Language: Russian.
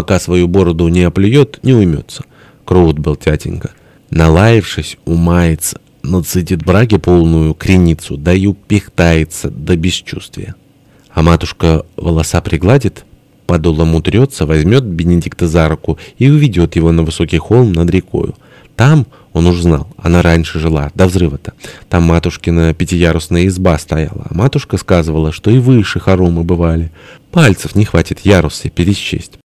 пока свою бороду не оплюет, не уймется. Крут был тятенька. Налаявшись, умается, нацедит браги полную креницу, даю пихтается до бесчувствия. А матушка волоса пригладит, подолом утрется, возьмет Бенедикта за руку и уведет его на высокий холм над рекою. Там, он уж знал, она раньше жила, до взрыва-то. Там матушкина пятиярусная изба стояла, а матушка сказывала, что и выше хоромы бывали. Пальцев не хватит ярусы пересчесть.